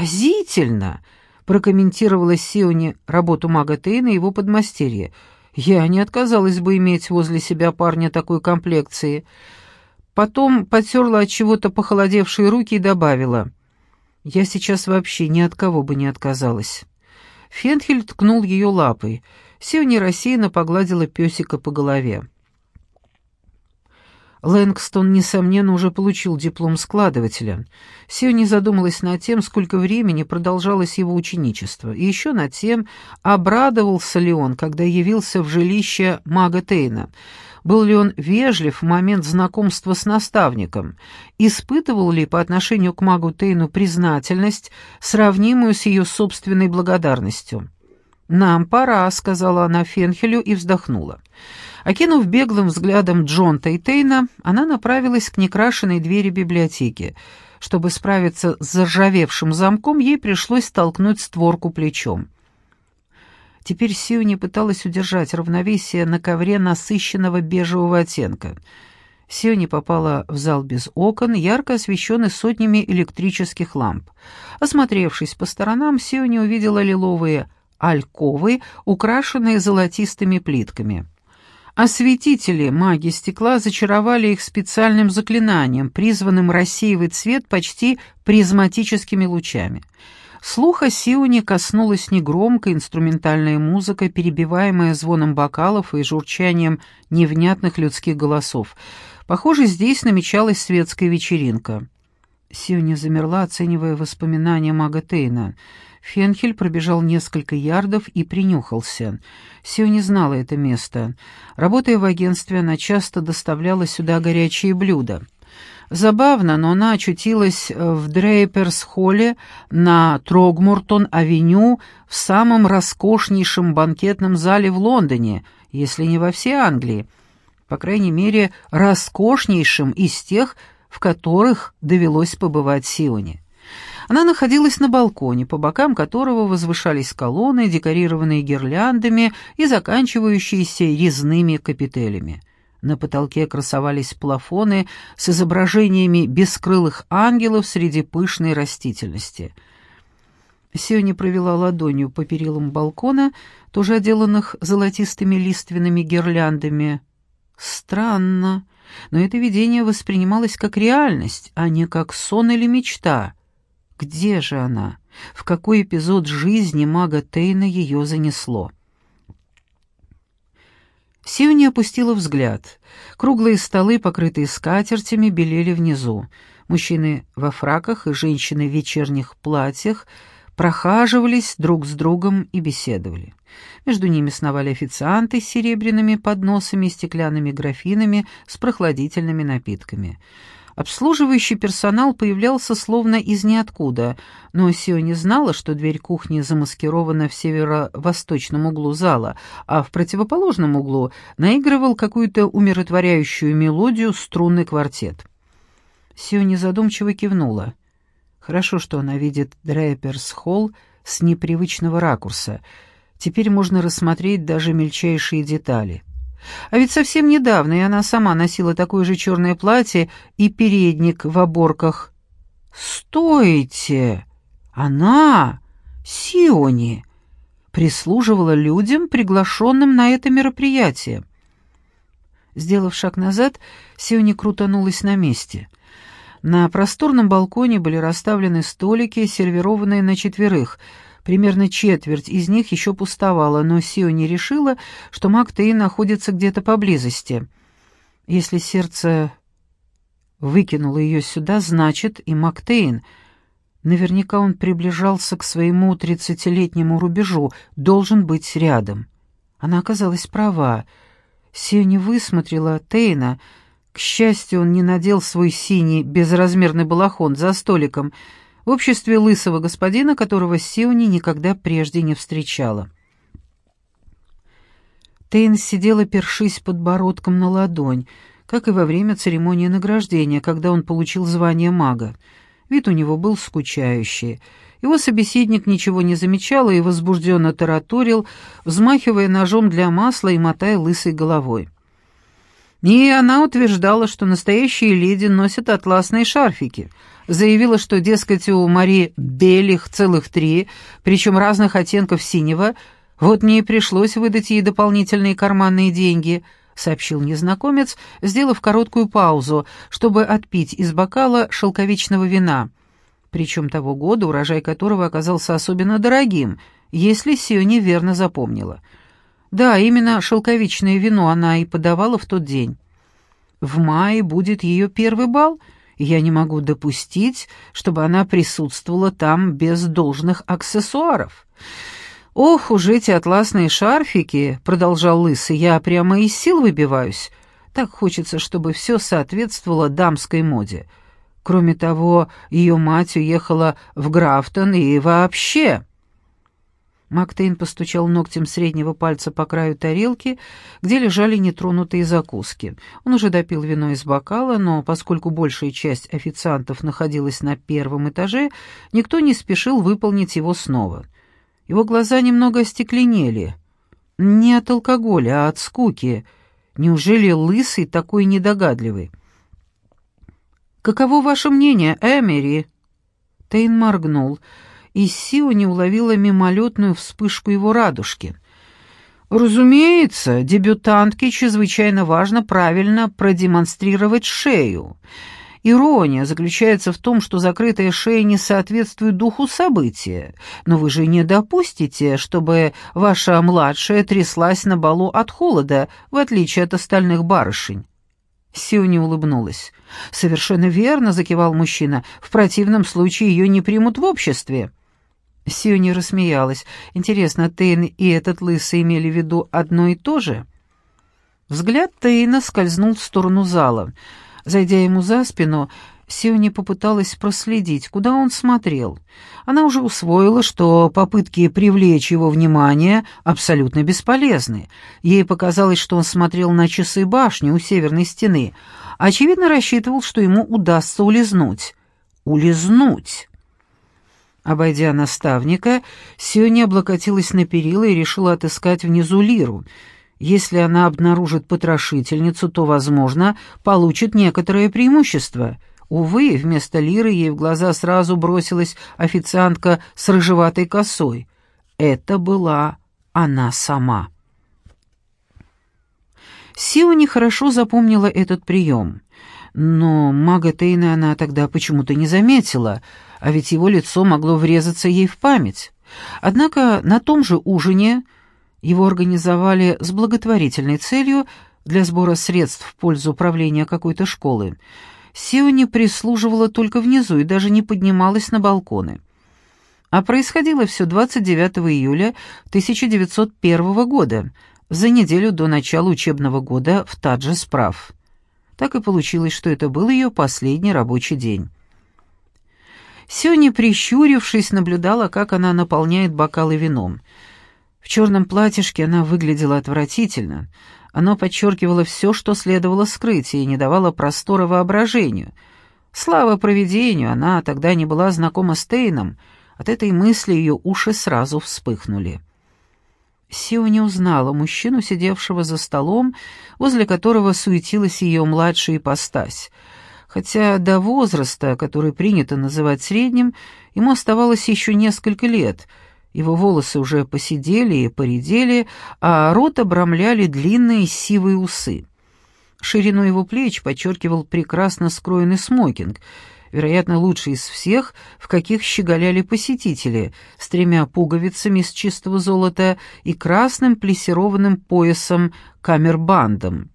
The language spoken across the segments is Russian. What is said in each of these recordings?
«Поразительно!» — прокомментировала Сиони работу мага Тейна и его подмастерье. «Я не отказалась бы иметь возле себя парня такой комплекции». Потом потерла от чего-то похолодевшие руки и добавила. «Я сейчас вообще ни от кого бы не отказалась». Фенхель ткнул ее лапой. Сиони рассеянно погладила песика по голове. Лэнгстон, несомненно, уже получил диплом складывателя. Сиони задумалась над тем, сколько времени продолжалось его ученичество, и еще над тем, обрадовался ли он, когда явился в жилище мага Тейна. Был ли он вежлив в момент знакомства с наставником? Испытывал ли по отношению к магу Тейну признательность, сравнимую с ее собственной благодарностью? «Нам пора», — сказала она Фенхелю и вздохнула. Окинув беглым взглядом Джонта и Тейна, она направилась к некрашенной двери библиотеки. Чтобы справиться с заржавевшим замком, ей пришлось толкнуть створку плечом. Теперь Сиони пыталась удержать равновесие на ковре насыщенного бежевого оттенка. Сиони попала в зал без окон, ярко освещенный сотнями электрических ламп. Осмотревшись по сторонам, Сиони увидела лиловые альковы, украшенные золотистыми плитками. Осветители маги стекла зачаровали их специальным заклинанием, призванным рассеивать свет почти призматическими лучами. Слуха Сиони коснулась негромкая инструментальная музыка, перебиваемая звоном бокалов и журчанием невнятных людских голосов. Похоже, здесь намечалась светская вечеринка. Сиони замерла, оценивая воспоминания мага Тейна — Фенхель пробежал несколько ярдов и принюхался. Сио не знала это место. Работая в агентстве, она часто доставляла сюда горячие блюда. Забавно, но она очутилась в Дрейперс-холле на Трогмуртон-авеню в самом роскошнейшем банкетном зале в Лондоне, если не во всей Англии. По крайней мере, роскошнейшим из тех, в которых довелось побывать Сионе. Она находилась на балконе, по бокам которого возвышались колонны, декорированные гирляндами и заканчивающиеся резными капителями. На потолке красовались плафоны с изображениями бескрылых ангелов среди пышной растительности. Сиони провела ладонью по перилам балкона, тоже отделанных золотистыми лиственными гирляндами. Странно, но это видение воспринималось как реальность, а не как сон или мечта — где же она? В какой эпизод жизни мага Тейна ее занесло? Сиони опустила взгляд. Круглые столы, покрытые скатертями, белели внизу. Мужчины во фраках и женщины в вечерних платьях прохаживались друг с другом и беседовали. Между ними сновали официанты с серебряными подносами и стеклянными графинами с прохладительными напитками — Обслуживающий персонал появлялся словно из ниоткуда, но Сио не знала, что дверь кухни замаскирована в северо-восточном углу зала, а в противоположном углу наигрывал какую-то умиротворяющую мелодию струнный квартет. Сио незадумчиво кивнула. Хорошо, что она видит Дрейперс-холл с непривычного ракурса. Теперь можно рассмотреть даже мельчайшие детали — а ведь совсем недавно и она сама носила такое же черное платье и передник в оборках. «Стойте! Она, Сиони, прислуживала людям, приглашенным на это мероприятие». Сделав шаг назад, Сиони крутанулась на месте. На просторном балконе были расставлены столики, сервированные на четверых — Примерно четверть из них еще пустовала, но Сио не решила, что Мактей находится где-то поблизости. Если сердце выкинуло ее сюда, значит и Мактейн. Наверняка он приближался к своему тридцатилетнему рубежу, должен быть рядом. Она оказалась права. Сио не высмотрела Тейна. К счастью, он не надел свой синий безразмерный балахон за столиком — в обществе лысого господина, которого Сиони никогда прежде не встречала. Тейн сидела, першись подбородком на ладонь, как и во время церемонии награждения, когда он получил звание мага. Вид у него был скучающий. Его собеседник ничего не замечал и возбужденно тараторил, взмахивая ножом для масла и мотая лысой головой. И она утверждала, что настоящие леди носят атласные шарфики. Заявила, что, дескать, у Мари Белих целых три, причем разных оттенков синего, вот мне и пришлось выдать ей дополнительные карманные деньги —— сообщил незнакомец, сделав короткую паузу, чтобы отпить из бокала шелковичного вина, причем того года, урожай которого оказался особенно дорогим, если Сио неверно запомнила. Да, именно шелковичное вино она и подавала в тот день. В мае будет ее первый бал, и я не могу допустить, чтобы она присутствовала там без должных аксессуаров. «Ох уж эти атласные шарфики!» — продолжал Лысый. «Я прямо из сил выбиваюсь. Так хочется, чтобы все соответствовало дамской моде. Кроме того, ее мать уехала в Графтон и вообще...» Мактейн постучал ногтем среднего пальца по краю тарелки, где лежали нетронутые закуски. Он уже допил вино из бокала, но поскольку большая часть официантов находилась на первом этаже, никто не спешил выполнить его снова — его глаза немного остекленели. Не от алкоголя, а от скуки. Неужели лысый такой недогадливый? «Каково ваше мнение, Эмери?» Тейн моргнул, и Сио не уловила мимолетную вспышку его радужки. «Разумеется, дебютантке чрезвычайно важно правильно продемонстрировать шею». Ирония заключается в том, что закрытая шея не соответствует духу события, но вы же не допустите, чтобы ваша младшая тряслась на балу от холода, в отличие от остальных барышень. Сиони улыбнулась. «Совершенно верно», — закивал мужчина. «В противном случае ее не примут в обществе». Сиони рассмеялась. «Интересно, Тейн и этот лысый имели в виду одно и то же?» Взгляд Тейна скользнул в сторону зала — Зайдя ему за спину, Сиони попыталась проследить, куда он смотрел. Она уже усвоила, что попытки привлечь его внимание абсолютно бесполезны. Ей показалось, что он смотрел на часы башни у северной стены. Очевидно, рассчитывал, что ему удастся улизнуть. Улизнуть! Обойдя наставника, Сиони облокотилась на перила и решила отыскать внизу Лиру — если она обнаружит потрошительницу, то, возможно, получит некоторое преимущество. Увы, вместо лиры ей в глаза сразу бросилась официантка с рыжеватой косой. Это была она сама. Сио нехорошо запомнила этот прием. Но мага Тейна она тогда почему-то не заметила, а ведь его лицо могло врезаться ей в память. Однако на том же ужине его организовали с благотворительной целью для сбора средств в пользу управления какой-то школы. Сиони прислуживала только внизу и даже не поднималась на балконы. А происходило все 29 июля 1901 года, за неделю до начала учебного года в Тадже справ. Так и получилось, что это был ее последний рабочий день. Сиони, прищурившись, наблюдала, как она наполняет бокалы вином — в черном платьишке она выглядела отвратительно. Оно подчеркивало все, что следовало скрыть, и не давало простора воображению. Слава провидению, она тогда не была знакома с Тейном. От этой мысли ее уши сразу вспыхнули. Сио не узнала мужчину, сидевшего за столом, возле которого суетилась ее младшая ипостась. Хотя до возраста, который принято называть средним, ему оставалось еще несколько лет — его волосы уже посидели и поредели, а рот обрамляли длинные сивые усы. Ширину его плеч подчеркивал прекрасно скроенный смокинг, вероятно, лучший из всех, в каких щеголяли посетители, с тремя пуговицами из чистого золота и красным плессированным поясом камербандом.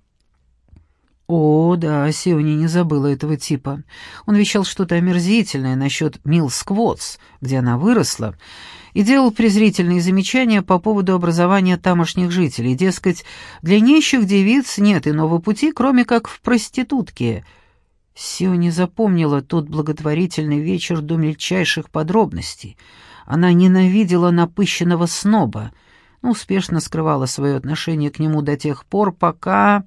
О, да, Сиони не забыла этого типа. Он вещал что-то омерзительное насчет Милл Сквотс, где она выросла, и делал презрительные замечания по поводу образования тамошних жителей. Дескать, для нищих девиц нет иного пути, кроме как в проститутке. Сиони запомнила тот благотворительный вечер до мельчайших подробностей. Она ненавидела напыщенного сноба, но успешно скрывала свое отношение к нему до тех пор, пока...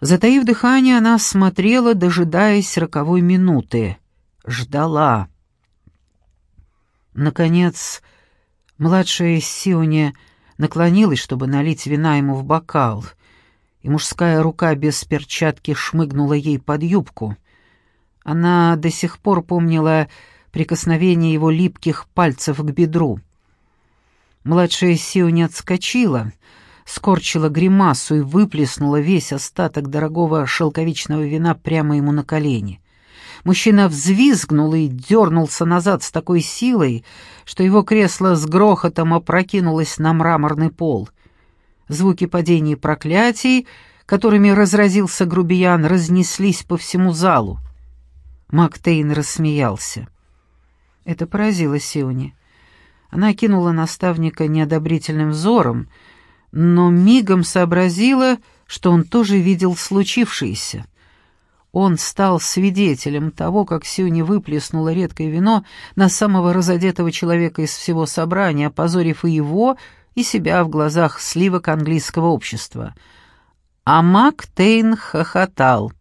Затаив дыхание, она смотрела, дожидаясь роковой минуты. Ждала. Наконец, младшая Сионе наклонилась, чтобы налить вина ему в бокал, и мужская рука без перчатки шмыгнула ей под юбку. Она до сих пор помнила прикосновение его липких пальцев к бедру. Младшая Сио не отскочила, скорчила гримасу и выплеснула весь остаток дорогого шелковичного вина прямо ему на колени. Мужчина взвизгнул и дернулся назад с такой силой, что его кресло с грохотом опрокинулось на мраморный пол. Звуки падений проклятий, которыми разразился грубиян, разнеслись по всему залу. Мактейн рассмеялся. Это поразило Сиони. Она кинула наставника неодобрительным взором, но мигом сообразила, что он тоже видел случившееся. Он стал свидетелем того, как Сюни выплеснула редкое вино на самого разодетого человека из всего собрания, опозорив и его, и себя в глазах сливок английского общества. А Мак Тейн хохотал.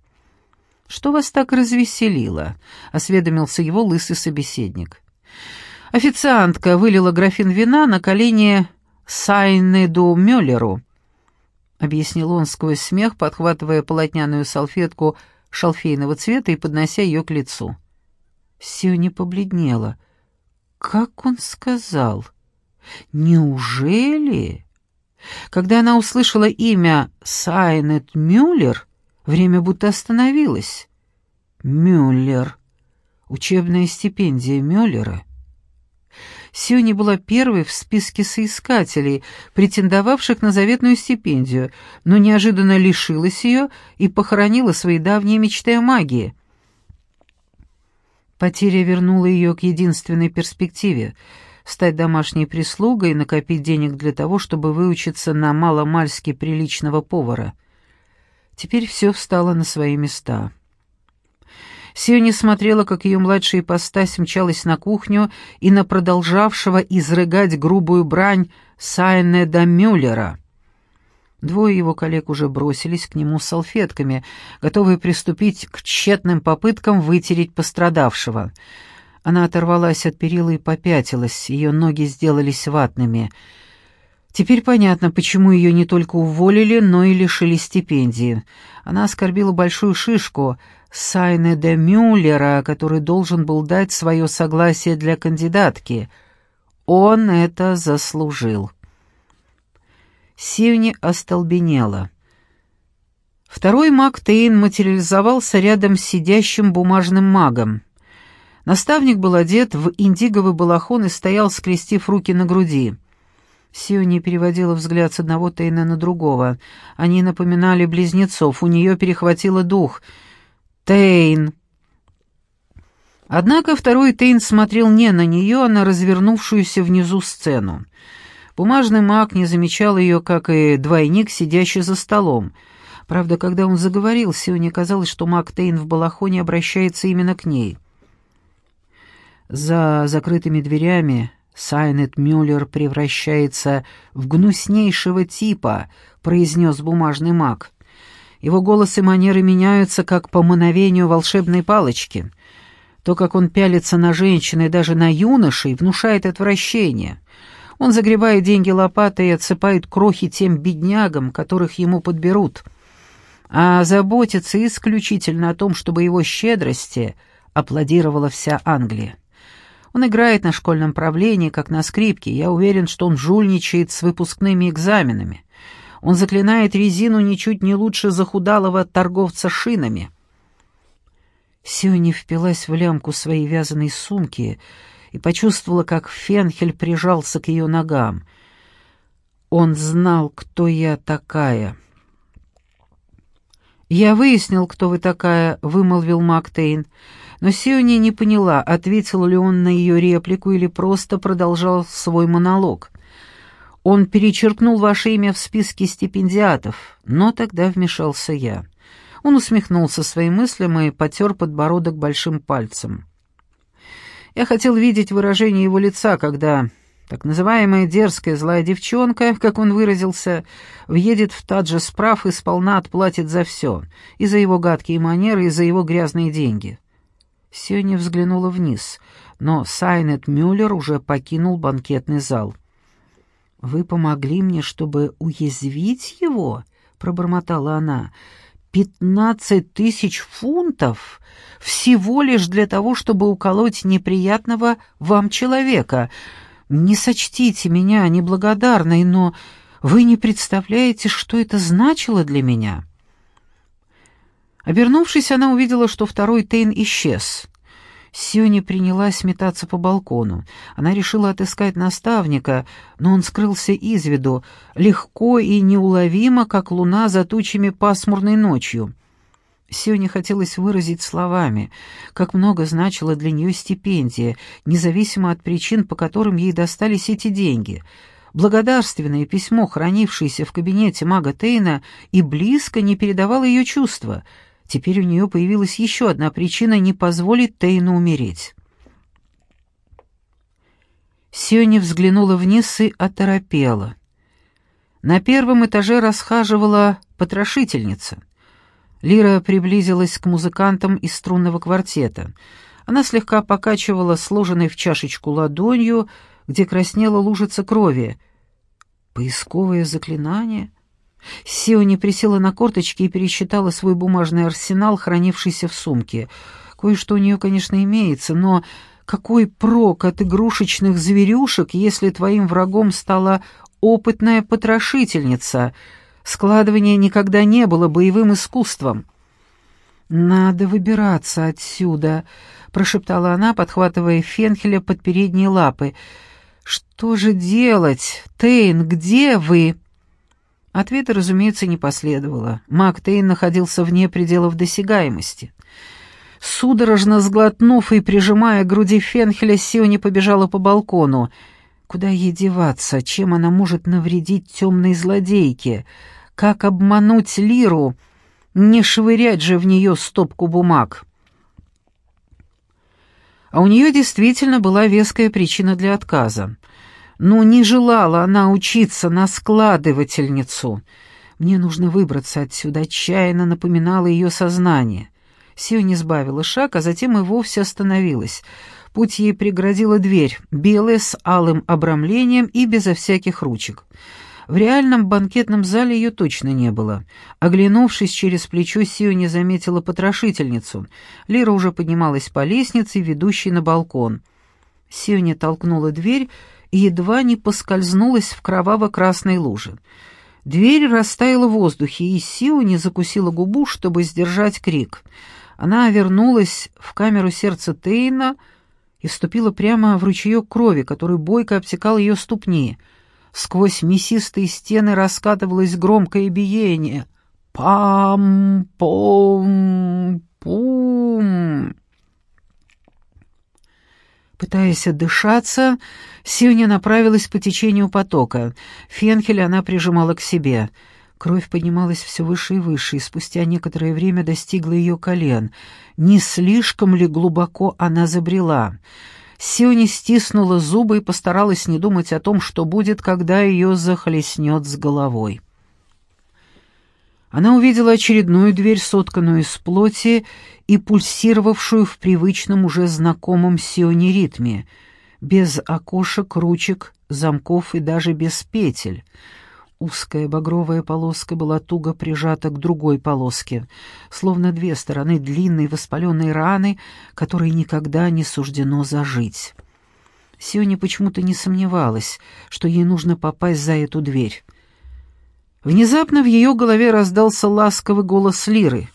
«Что вас так развеселило?» — осведомился его лысый собеседник. Официантка вылила графин вина на колени Сайнеду Мюллеру. Объяснил он сквозь смех, подхватывая полотняную салфетку шалфейного цвета и поднося ее к лицу. Сиони побледнела. «Как он сказал? Неужели?» Когда она услышала имя Сайнет Мюллер, время будто остановилось. Мюллер. Учебная стипендия Мюллера. Сиони была первой в списке соискателей, претендовавших на заветную стипендию, но неожиданно лишилась ее и похоронила свои давние мечты о магии. Потеря вернула ее к единственной перспективе — стать домашней прислугой и накопить денег для того, чтобы выучиться на маломальски приличного повара. Теперь все встало на свои места. Сиони смотрела, как ее младшая ипостась мчалась на кухню и на продолжавшего изрыгать грубую брань Сайнеда Мюллера. Двое его коллег уже бросились к нему с салфетками, готовые приступить к тщетным попыткам вытереть пострадавшего. Она оторвалась от перила и попятилась, ее ноги сделались ватными. Теперь понятно, почему ее не только уволили, но и лишили стипендии. Она оскорбила большую шишку — Сайне де Мюллера, который должен был дать свое согласие для кандидатки. Он это заслужил. Сивни остолбенела. Второй маг Тейн материализовался рядом с сидящим бумажным магом. Наставник был одет в индиговый балахон и стоял, скрестив руки на груди. Сиони переводила взгляд с одного Тейна на другого. Они напоминали близнецов, у нее перехватило дух — Тейн!» Однако второй Тейн смотрел не на нее, а на развернувшуюся внизу сцену. Бумажный маг не замечал ее, как и двойник, сидящий за столом. Правда, когда он заговорил, Сионе казалось, что маг Тейн в балахоне обращается именно к ней. За закрытыми дверями Сайнет Мюллер превращается в гнуснейшего типа, произнес бумажный маг. Его голос и манеры меняются, как по мановению волшебной палочки. То, как он пялится на женщин и даже на юношей, внушает отвращение. Он загребает деньги лопатой и отсыпает крохи тем беднягам, которых ему подберут. А заботится исключительно о том, чтобы его щедрости аплодировала вся Англия. Он играет на школьном правлении, как на скрипке. Я уверен, что он жульничает с выпускными экзаменами. Он заклинает резину ничуть не лучше захудалого торговца шинами. Сиони впилась в лямку своей вязаной сумки и почувствовала, как Фенхель прижался к ее ногам. Он знал, кто я такая. «Я выяснил, кто вы такая», — вымолвил Мактейн. Но Сиони не поняла, ответил ли он на ее реплику или просто продолжал свой монолог. Он перечеркнул ваше имя в списке стипендиатов, но тогда вмешался я. Он усмехнулся своим мыслям и потер подбородок большим пальцем. Я хотел видеть выражение его лица, когда так называемая дерзкая злая девчонка, как он выразился, въедет в Таджи справ и сполна отплатит за все, и за его гадкие манеры, и за его грязные деньги. Сёня взглянула вниз, но Сайнет Мюллер уже покинул банкетный зал. «Вы помогли мне, чтобы уязвить его?» — пробормотала она. «Пятнадцать тысяч фунтов всего лишь для того, чтобы уколоть неприятного вам человека. Не сочтите меня неблагодарной, но вы не представляете, что это значило для меня». Обернувшись, она увидела, что второй Тейн исчез. Сюни принялась метаться по балкону. Она решила отыскать наставника, но он скрылся из виду, легко и неуловимо, как луна за тучами пасмурной ночью. Сюни хотелось выразить словами, как много значила для нее стипендия, независимо от причин, по которым ей достались эти деньги. Благодарственное письмо, хранившееся в кабинете мага Тейна, и близко не передавало ее чувства — Теперь у нее появилась еще одна причина не позволить Тейну умереть. Сиони взглянула вниз и оторопела. На первом этаже расхаживала потрошительница. Лира приблизилась к музыкантам из струнного квартета. Она слегка покачивала сложенной в чашечку ладонью, где краснела лужица крови. «Поисковое заклинание?» Сиони присела на корточки и пересчитала свой бумажный арсенал, хранившийся в сумке. Кое-что у нее, конечно, имеется, но какой прок от игрушечных зверюшек, если твоим врагом стала опытная потрошительница? Складывание никогда не было боевым искусством. «Надо выбираться отсюда», — прошептала она, подхватывая Фенхеля под передние лапы. «Что же делать? Тейн, где вы?» Ответа, разумеется, не последовало. Мак Тейн находился вне пределов досягаемости. Судорожно сглотнув и прижимая к груди Фенхеля, Сиони побежала по балкону. Куда ей деваться? Чем она может навредить темной злодейке? Как обмануть Лиру? Не швырять же в нее стопку бумаг. А у нее действительно была веская причина для отказа. Ну, не желала она учиться на складывательницу. Мне нужно выбраться отсюда, отчаянно напоминало ее сознание. Сию не сбавила шаг, а затем и вовсе остановилась. Путь ей преградила дверь, белая с алым обрамлением и безо всяких ручек. В реальном банкетном зале ее точно не было. Оглянувшись через плечо, Сию не заметила потрошительницу. Лира уже поднималась по лестнице, ведущей на балкон. Сиони толкнула дверь едва не поскользнулась в кроваво-красной луже. Дверь растаяла в воздухе, и Сиони закусила губу, чтобы сдержать крик. Она вернулась в камеру сердца Тейна и вступила прямо в ручеек крови, который бойко обтекал ее ступни. Сквозь мясистые стены раскатывалось громкое биение. «Пам-пом-пум!» Пытаясь отдышаться, Сюня направилась по течению потока. Фенхель она прижимала к себе. Кровь поднималась все выше и выше, и спустя некоторое время достигла ее колен. Не слишком ли глубоко она забрела? Сиони стиснула зубы и постаралась не думать о том, что будет, когда ее захлестнет с головой. Она увидела очередную дверь, сотканную из плоти и пульсировавшую в привычном уже знакомом Сионе ритме, без окошек, ручек, замков и даже без петель. Узкая багровая полоска была туго прижата к другой полоске, словно две стороны длинной воспаленной раны, которой никогда не суждено зажить. Сионе почему-то не сомневалась, что ей нужно попасть за эту дверь. Внезапно в ее голове раздался ласковый голос Лиры.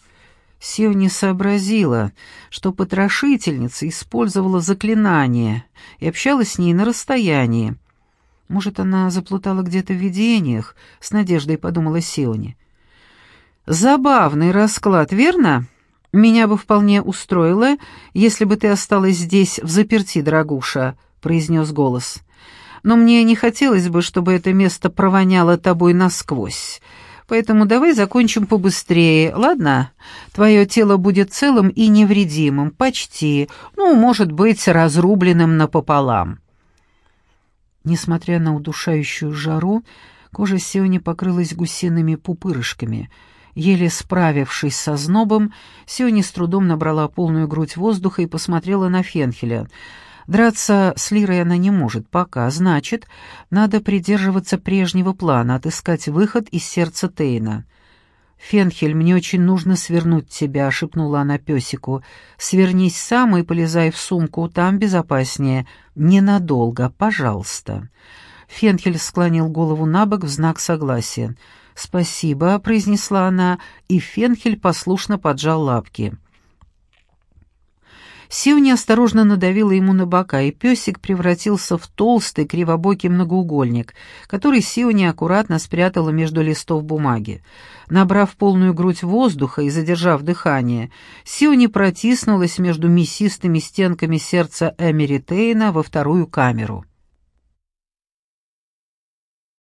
Сев не сообразила, что потрошительница использовала заклинание и общалась с ней на расстоянии. Может, она заплутала где-то в видениях, с надеждой подумала Сиони. Забавный расклад, верно? Меня бы вполне устроило, если бы ты осталась здесь в заперти, дорогуша, произнес голос но мне не хотелось бы, чтобы это место провоняло тобой насквозь. Поэтому давай закончим побыстрее, ладно? Твое тело будет целым и невредимым, почти, ну, может быть, разрубленным напополам». Несмотря на удушающую жару, кожа Сиони покрылась гусиными пупырышками. Еле справившись со знобом, Сиони с трудом набрала полную грудь воздуха и посмотрела на Фенхеля — Драться с Лирой она не может пока, значит, надо придерживаться прежнего плана, отыскать выход из сердца Тейна. «Фенхель, мне очень нужно свернуть тебя», — шепнула она песику. «Свернись сам и полезай в сумку, там безопаснее. Ненадолго, пожалуйста». Фенхель склонил голову на бок в знак согласия. «Спасибо», — произнесла она, и Фенхель послушно поджал лапки. Сивни осторожно надавила ему на бока, и песик превратился в толстый кривобокий многоугольник, который Сиони аккуратно спрятала между листов бумаги. Набрав полную грудь воздуха и задержав дыхание, Сиони протиснулась между мясистыми стенками сердца Эмери Тейна во вторую камеру.